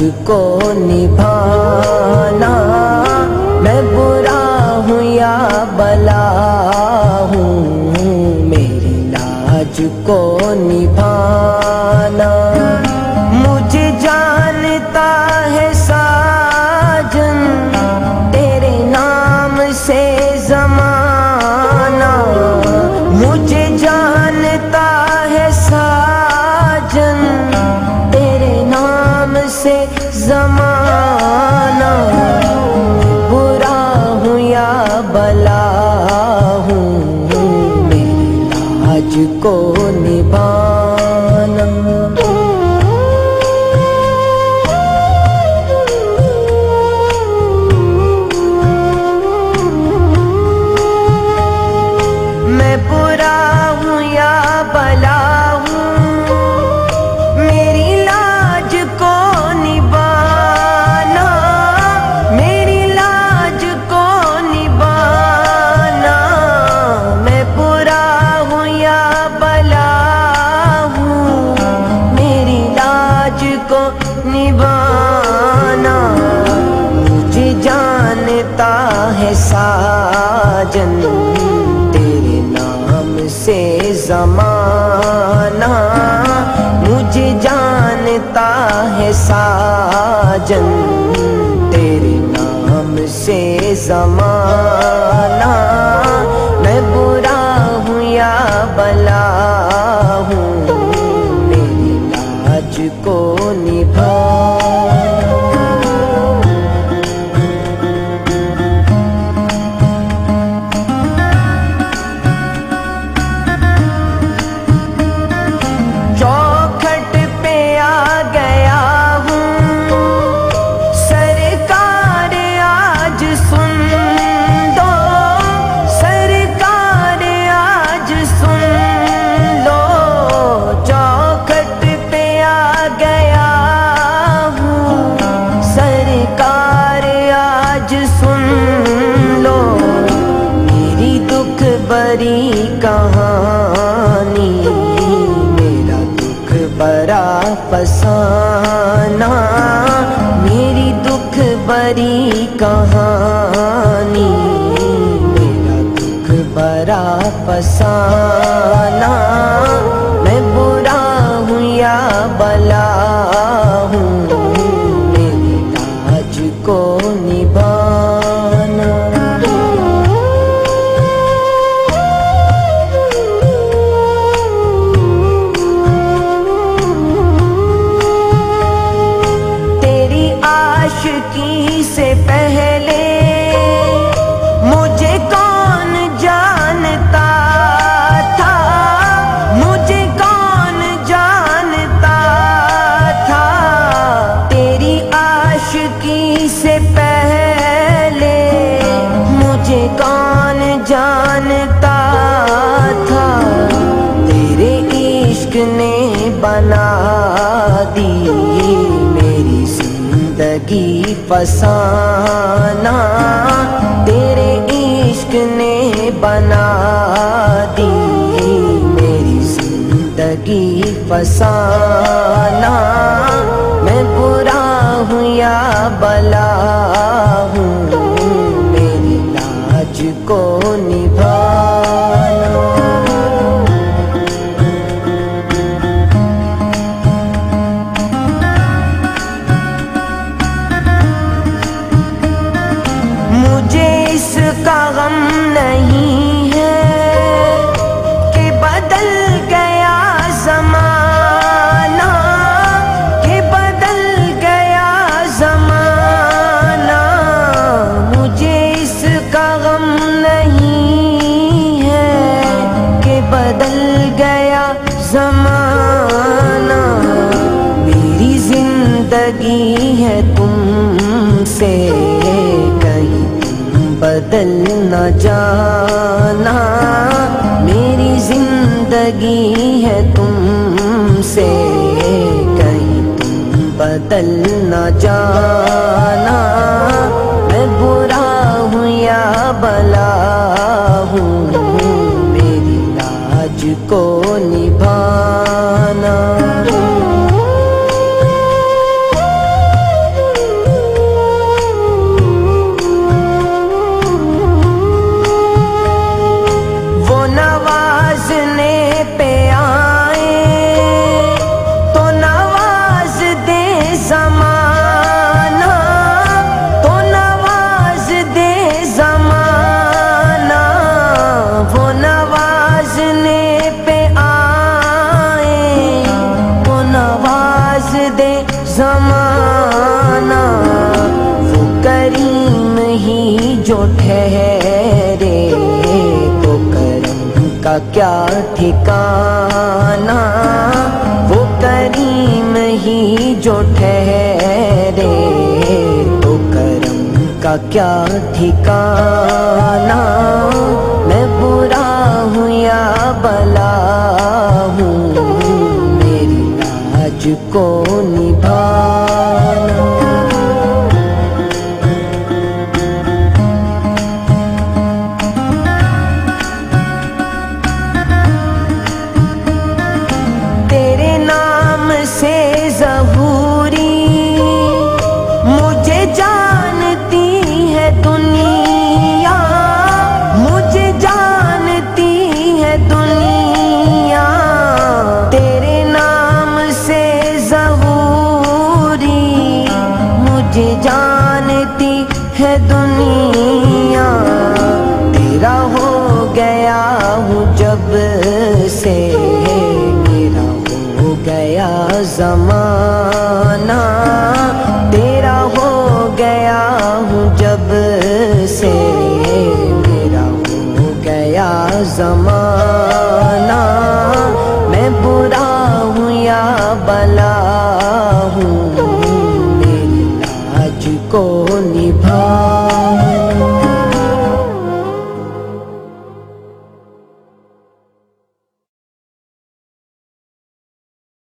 तुझको निभाना। मैं बुरा हूँ या बला हूँ? मेरी लाज को निभाना तुझको निभा। साजन तेरे नाम से जमा तुम्हारी कहानी मेरा दुख बड़ा फसाना। दी मेरी ज़िंदगी फसाना। तेरे इश्क ने बना दी मेरी ज़िंदगी फसाना। मैं बुरा हूँ या बला जमाना मेरी ज़िंदगी है तुमसे कहीं बदल न जाना। मेरी ज़िंदगी है तुमसे कहीं बदल न जाना। तुझको निभाना। ठहरे तो करम का क्या ठिकाना? वो करीम ही जो ठहरे तो करम का क्या ठिकाना? मैं बुरा हूँ या बला हूँ? मेरी लाज को जानती है दुनिया, मुझे जानती है दुनिया। तेरे नाम से जबूरी मुझे जानती है दुनिया।